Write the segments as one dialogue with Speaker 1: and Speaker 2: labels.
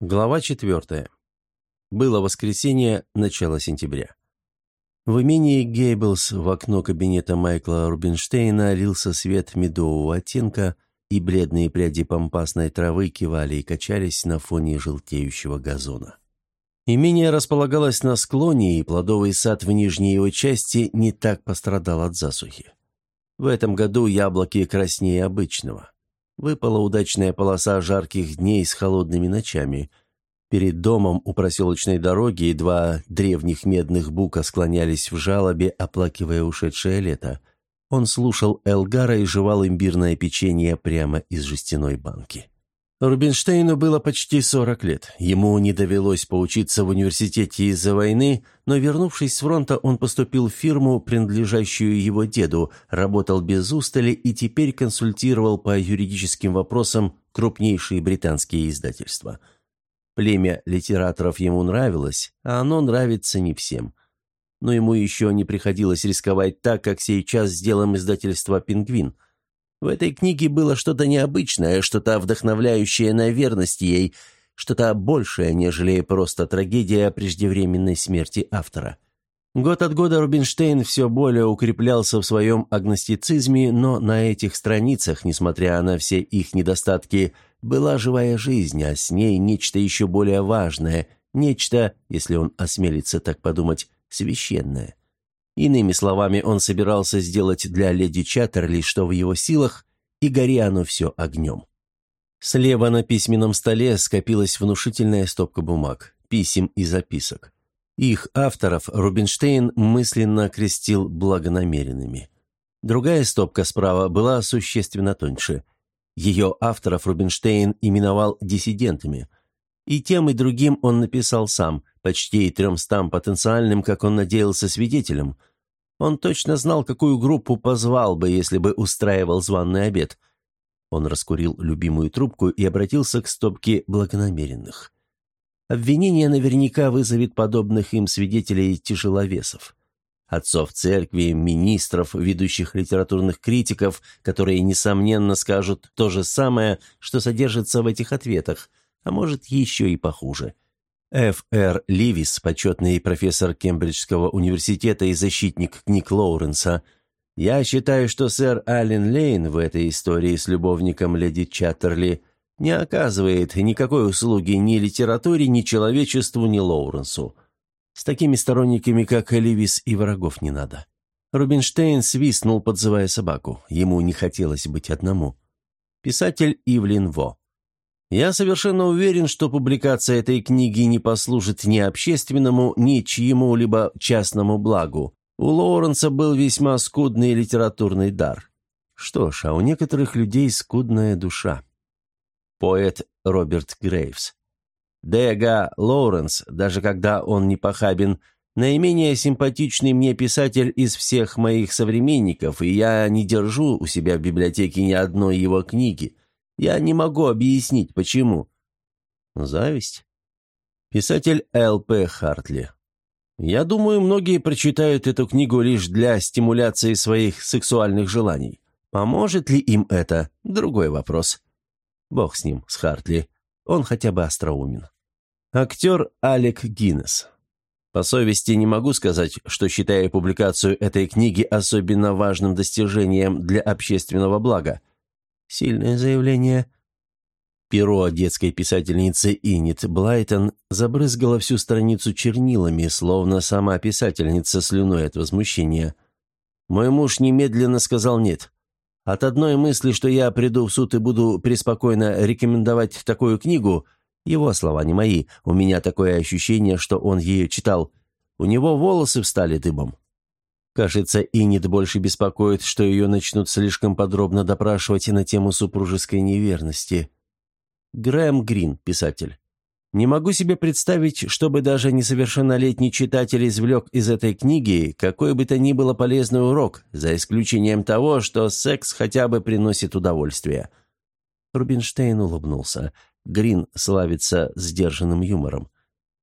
Speaker 1: Глава четвертая. Было воскресенье, начало сентября. В имении Гейблс в окно кабинета Майкла Рубинштейна лился свет медового оттенка, и бледные пряди помпасной травы кивали и качались на фоне желтеющего газона. Имение располагалось на склоне, и плодовый сад в нижней его части не так пострадал от засухи. В этом году яблоки краснее обычного. Выпала удачная полоса жарких дней с холодными ночами. Перед домом у проселочной дороги два древних медных бука склонялись в жалобе, оплакивая ушедшее лето. Он слушал Элгара и жевал имбирное печенье прямо из жестяной банки. Рубинштейну было почти 40 лет. Ему не довелось поучиться в университете из-за войны, но, вернувшись с фронта, он поступил в фирму, принадлежащую его деду, работал без устали и теперь консультировал по юридическим вопросам крупнейшие британские издательства. Племя литераторов ему нравилось, а оно нравится не всем. Но ему еще не приходилось рисковать так, как сейчас с делом издательства «Пингвин», в этой книге было что-то необычное, что-то вдохновляющее на верность ей, что-то большее, нежели просто трагедия преждевременной смерти автора. Год от года Рубинштейн все более укреплялся в своем агностицизме, но на этих страницах, несмотря на все их недостатки, была живая жизнь, а с ней нечто еще более важное, нечто, если он осмелится так подумать, священное. Иными словами, он собирался сделать для леди Чаттерли, что в его силах, и гори оно все огнем. Слева на письменном столе скопилась внушительная стопка бумаг, писем и записок. Их авторов Рубинштейн мысленно крестил благонамеренными. Другая стопка справа была существенно тоньше. Ее авторов Рубинштейн именовал диссидентами. И тем, и другим он написал сам, почти тремстам потенциальным, как он надеялся, свидетелям – он точно знал, какую группу позвал бы, если бы устраивал званный обед. Он раскурил любимую трубку и обратился к стопке благонамеренных. Обвинение наверняка вызовет подобных им свидетелей тяжеловесов. Отцов церкви, министров, ведущих литературных критиков, которые, несомненно, скажут то же самое, что содержится в этих ответах, а может, еще и похуже – Ф. Р. Ливис, почетный профессор Кембриджского университета и защитник книг Лоуренса. Я считаю, что сэр Аллен Лейн в этой истории с любовником леди Чаттерли не оказывает никакой услуги ни литературе, ни человечеству, ни Лоуренсу. С такими сторонниками, как Ливис, и врагов не надо. Рубинштейн свистнул, подзывая собаку. Ему не хотелось быть одному. Писатель Ивлин Во. Я совершенно уверен, что публикация этой книги не послужит ни общественному, ни чьему-либо частному благу. У Лоуренса был весьма скудный литературный дар. Что ж, а у некоторых людей скудная душа. Поэт Роберт Грейвс. Дега Лоуренс, даже когда он не похабен, наименее симпатичный мне писатель из всех моих современников, и я не держу у себя в библиотеке ни одной его книги. Я не могу объяснить, почему. Зависть? Писатель Л.П. Хартли. Я думаю, многие прочитают эту книгу лишь для стимуляции своих сексуальных желаний. Поможет ли им это? Другой вопрос. Бог с ним, с Хартли. Он хотя бы остроумен. Актер Алек Гиннес. По совести не могу сказать, что считаю публикацию этой книги особенно важным достижением для общественного блага. Сильное заявление. Перо детской писательницы Инит Блайтон забрызгало всю страницу чернилами, словно сама писательница слюной от возмущения. Мой муж немедленно сказал «нет». От одной мысли, что я приду в суд и буду преспокойно рекомендовать такую книгу, его слова не мои, у меня такое ощущение, что он ее читал, у него волосы встали дыбом. Кажется, Иннет больше беспокоит, что ее начнут слишком подробно допрашивать на тему супружеской неверности. Грэм Грин, писатель. Не могу себе представить, чтобы даже несовершеннолетний читатель извлек из этой книги какой бы то ни было полезный урок, за исключением того, что секс хотя бы приносит удовольствие. Рубинштейн улыбнулся. Грин славится сдержанным юмором.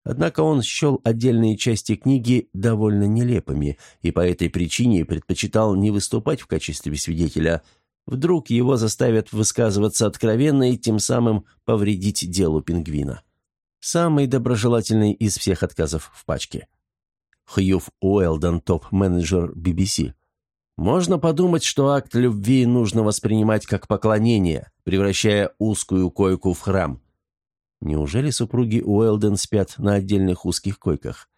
Speaker 1: Однако он счел отдельные части книги довольно нелепыми и по этой причине предпочитал не выступать в качестве свидетеля. Вдруг его заставят высказываться откровенно и тем самым повредить делу пингвина. Самый доброжелательный из всех отказов в пачке. Хьюф Уэлдон, топ-менеджер BBC. Можно подумать, что акт любви нужно воспринимать как поклонение, превращая узкую койку в храм. Неужели супруги Уэлден спят на отдельных узких койках?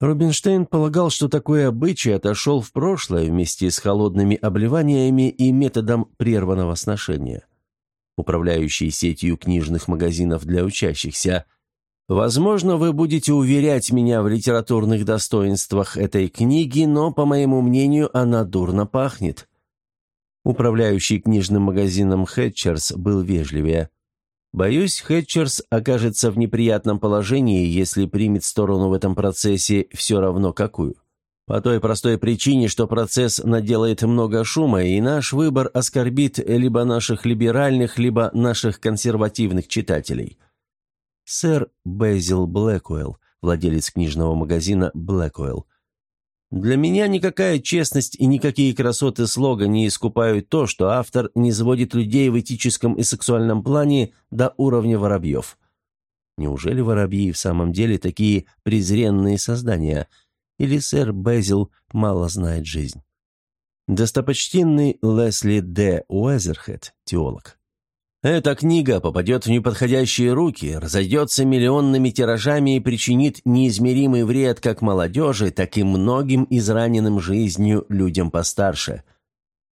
Speaker 1: Рубинштейн полагал, что такой обычай отошел в прошлое вместе с холодными обливаниями и методом прерванного сношения. Управляющий сетью книжных магазинов для учащихся – Возможно, вы будете уверять меня в литературных достоинствах этой книги, но, по моему мнению, она дурно пахнет. Управляющий книжным магазином Хэтчерс был вежливее. Боюсь, Хэтчерс окажется в неприятном положении, если примет сторону в этом процессе все равно какую. По той простой причине, что процесс наделает много шума, и наш выбор оскорбит либо наших либеральных, либо наших консервативных читателей – Сэр Безил Блэкуэлл, владелец книжного магазина Блэкуэлл. Для меня никакая честность и никакие красоты слога не искупают то, что автор не сводит людей в этическом и сексуальном плане до уровня воробьев. Неужели воробьи в самом деле такие презренные создания? Или сэр Безил мало знает жизнь? Достопочтенный Лесли Д. Уэзерхед, теолог. Эта книга попадет в неподходящие руки, разойдется миллионными тиражами и причинит неизмеримый вред как молодежи, так и многим израненным жизнью людям постарше.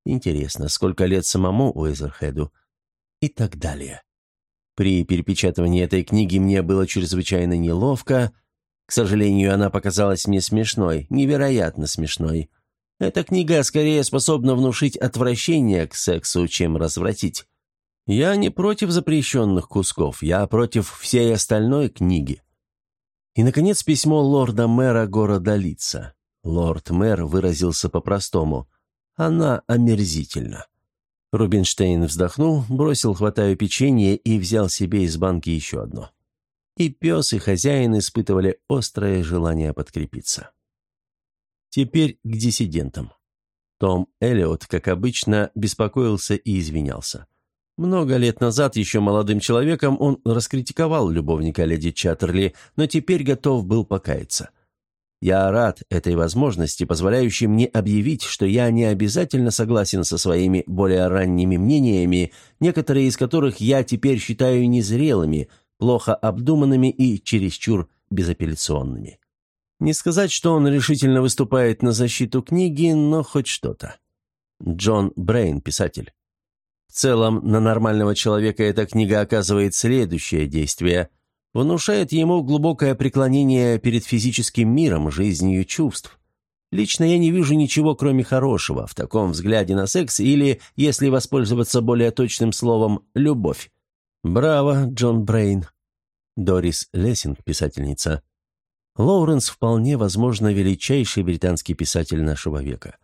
Speaker 1: Интересно, сколько лет самому Уэзерхеду? И так далее. При перепечатывании этой книги мне было чрезвычайно неловко. К сожалению, она показалась мне смешной, невероятно смешной. Эта книга скорее способна внушить отвращение к сексу, чем развратить. Я не против запрещенных кусков, я против всей остальной книги. И, наконец, письмо лорда-мэра города Лица. Лорд-мэр выразился по-простому. Она омерзительна. Рубинштейн вздохнул, бросил хватаю печенье и взял себе из банки еще одно. И пес, и хозяин испытывали острое желание подкрепиться. Теперь к диссидентам. Том Эллиот, как обычно, беспокоился и извинялся. Много лет назад, еще молодым человеком, он раскритиковал любовника леди Чаттерли, но теперь готов был покаяться. Я рад этой возможности, позволяющей мне объявить, что я не обязательно согласен со своими более ранними мнениями, некоторые из которых я теперь считаю незрелыми, плохо обдуманными и чересчур безапелляционными. Не сказать, что он решительно выступает на защиту книги, но хоть что-то. Джон Брейн, писатель. В целом, на нормального человека эта книга оказывает следующее действие. Внушает ему глубокое преклонение перед физическим миром, жизнью чувств. Лично я не вижу ничего, кроме хорошего, в таком взгляде на секс или, если воспользоваться более точным словом, любовь. Браво, Джон Брейн. Дорис Лессинг, писательница. Лоуренс вполне, возможно, величайший британский писатель нашего века.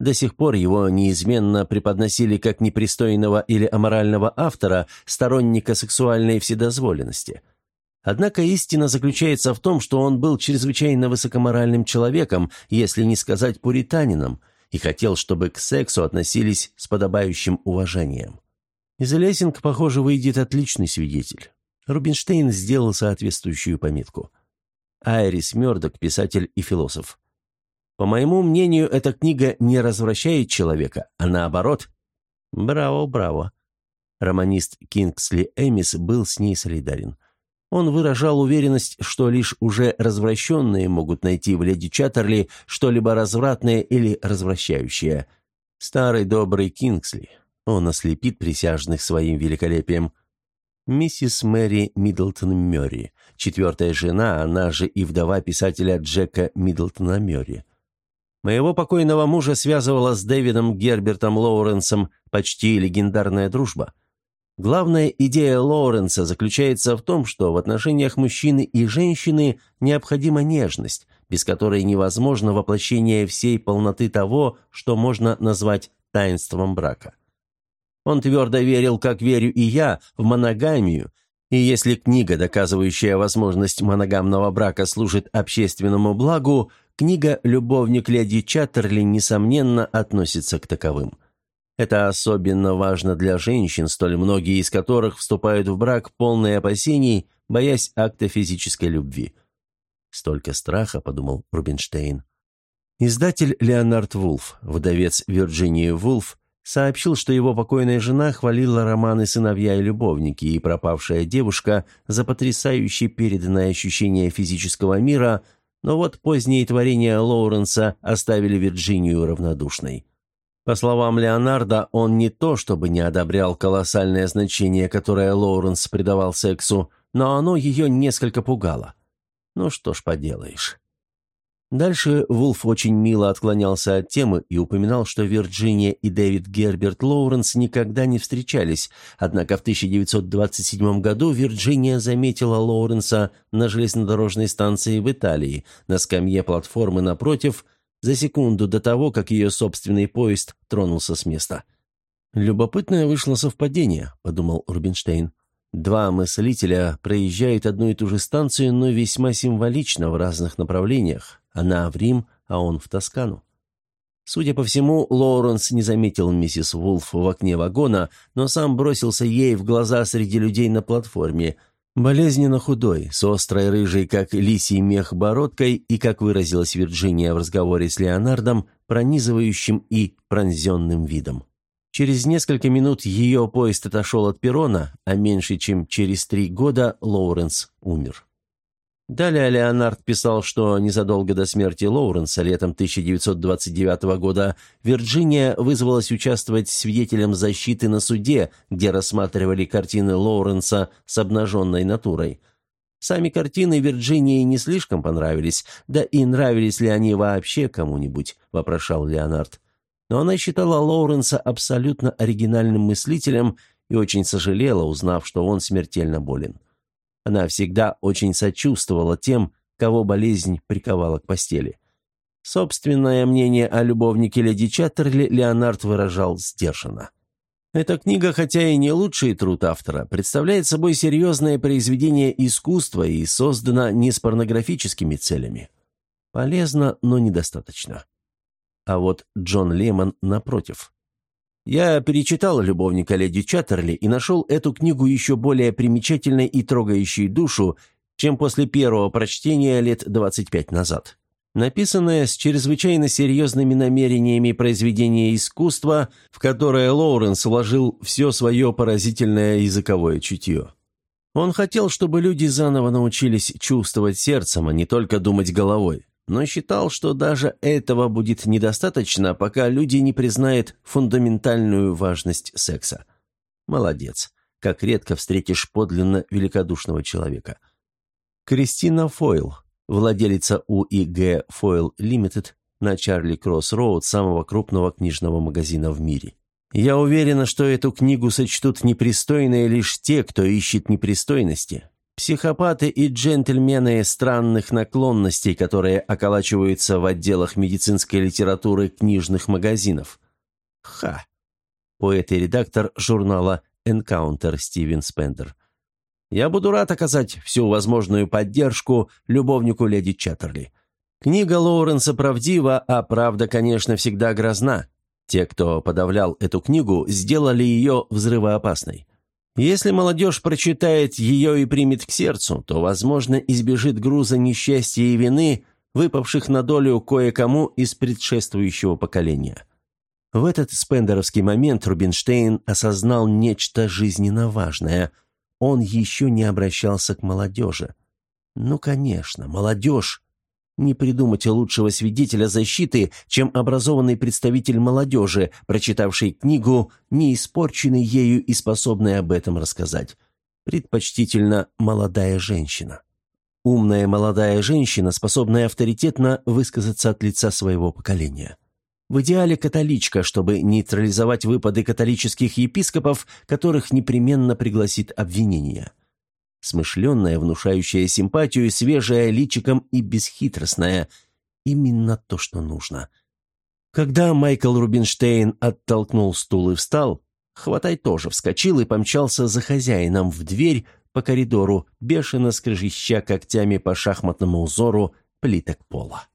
Speaker 1: До сих пор его неизменно преподносили как непристойного или аморального автора, сторонника сексуальной вседозволенности. Однако истина заключается в том, что он был чрезвычайно высокоморальным человеком, если не сказать пуританином, и хотел, чтобы к сексу относились с подобающим уважением. Из Лессинг, похоже, выйдет отличный свидетель. Рубинштейн сделал соответствующую пометку. Айрис Мёрдок, писатель и философ. По моему мнению, эта книга не развращает человека, а наоборот. Браво, браво. Романист Кингсли Эмис был с ней солидарен. Он выражал уверенность, что лишь уже развращенные могут найти в леди Чаттерли что-либо развратное или развращающее. Старый добрый Кингсли. Он ослепит присяжных своим великолепием. Миссис Мэри Миддлтон Мёрри, четвертая жена, она же и вдова писателя Джека Миддлтона Мёрри. Моего покойного мужа связывала с Дэвидом Гербертом Лоуренсом почти легендарная дружба. Главная идея Лоуренса заключается в том, что в отношениях мужчины и женщины необходима нежность, без которой невозможно воплощение всей полноты того, что можно назвать таинством брака. Он твердо верил, как верю и я, в моногамию, и если книга, доказывающая возможность моногамного брака, служит общественному благу, Книга «Любовник леди Чаттерли» несомненно относится к таковым. Это особенно важно для женщин, столь многие из которых вступают в брак полные опасений, боясь акта физической любви. «Столько страха», — подумал Рубинштейн. Издатель Леонард Вулф, вдовец Вирджинии Вулф, сообщил, что его покойная жена хвалила романы «Сыновья и любовники» и «Пропавшая девушка» за потрясающее переданное ощущение физического мира, но вот поздние творения Лоуренса оставили Вирджинию равнодушной. По словам Леонарда, он не то чтобы не одобрял колоссальное значение, которое Лоуренс придавал сексу, но оно ее несколько пугало. Ну что ж поделаешь. Дальше Вулф очень мило отклонялся от темы и упоминал, что Вирджиния и Дэвид Герберт Лоуренс никогда не встречались, однако в 1927 году Вирджиния заметила Лоуренса на железнодорожной станции в Италии, на скамье платформы напротив, за секунду до того, как ее собственный поезд тронулся с места. «Любопытное вышло совпадение», — подумал Рубинштейн. Два мыслителя проезжают одну и ту же станцию, но весьма символично в разных направлениях. Она в Рим, а он в Тоскану. Судя по всему, Лоуренс не заметил миссис Вулф в окне вагона, но сам бросился ей в глаза среди людей на платформе. Болезненно худой, с острой рыжей, как лисий мех, бородкой и, как выразилась Вирджиния в разговоре с Леонардом, пронизывающим и пронзенным видом. Через несколько минут ее поезд отошел от перрона, а меньше чем через три года Лоуренс умер. Далее Леонард писал, что незадолго до смерти Лоуренса летом 1929 года Вирджиния вызвалась участвовать свидетелем защиты на суде, где рассматривали картины Лоуренса с обнаженной натурой. Сами картины Вирджинии не слишком понравились, да и нравились ли они вообще кому-нибудь, вопрошал Леонард но она считала Лоуренса абсолютно оригинальным мыслителем и очень сожалела, узнав, что он смертельно болен. Она всегда очень сочувствовала тем, кого болезнь приковала к постели. Собственное мнение о любовнике леди Чаттерли Леонард выражал сдержанно. Эта книга, хотя и не лучший труд автора, представляет собой серьезное произведение искусства и создана не с порнографическими целями. Полезно, но недостаточно а вот Джон Лемон напротив. Я перечитал «Любовника леди Чаттерли» и нашел эту книгу еще более примечательной и трогающей душу, чем после первого прочтения лет 25 назад. Написанное с чрезвычайно серьезными намерениями произведение искусства, в которое Лоуренс вложил все свое поразительное языковое чутье. Он хотел, чтобы люди заново научились чувствовать сердцем, а не только думать головой но считал, что даже этого будет недостаточно, пока люди не признают фундаментальную важность секса. Молодец. Как редко встретишь подлинно великодушного человека. Кристина Фойл, владелица УИГ Фойл Лимитед на Чарли Кросс Роуд, самого крупного книжного магазина в мире. Я уверена, что эту книгу сочтут непристойные лишь те, кто ищет непристойности. Психопаты и джентльмены странных наклонностей, которые околачиваются в отделах медицинской литературы книжных магазинов. Ха. Поэт и редактор журнала «Энкаунтер» Стивен Спендер. Я буду рад оказать всю возможную поддержку любовнику леди Чаттерли. Книга Лоуренса правдива, а правда, конечно, всегда грозна. Те, кто подавлял эту книгу, сделали ее взрывоопасной. Если молодежь прочитает ее и примет к сердцу, то, возможно, избежит груза несчастья и вины, выпавших на долю кое-кому из предшествующего поколения. В этот спендеровский момент Рубинштейн осознал нечто жизненно важное. Он еще не обращался к молодежи. Ну, конечно, молодежь не придумать лучшего свидетеля защиты, чем образованный представитель молодежи, прочитавший книгу, не испорченный ею и способный об этом рассказать. Предпочтительно молодая женщина. Умная молодая женщина, способная авторитетно высказаться от лица своего поколения. В идеале католичка, чтобы нейтрализовать выпады католических епископов, которых непременно пригласит обвинение. Смышленная, внушающая симпатию, свежая личиком и бесхитростная. Именно то, что нужно. Когда Майкл Рубинштейн оттолкнул стул и встал, Хватай тоже вскочил и помчался за хозяином в дверь по коридору, бешено скрежеща когтями по шахматному узору плиток пола.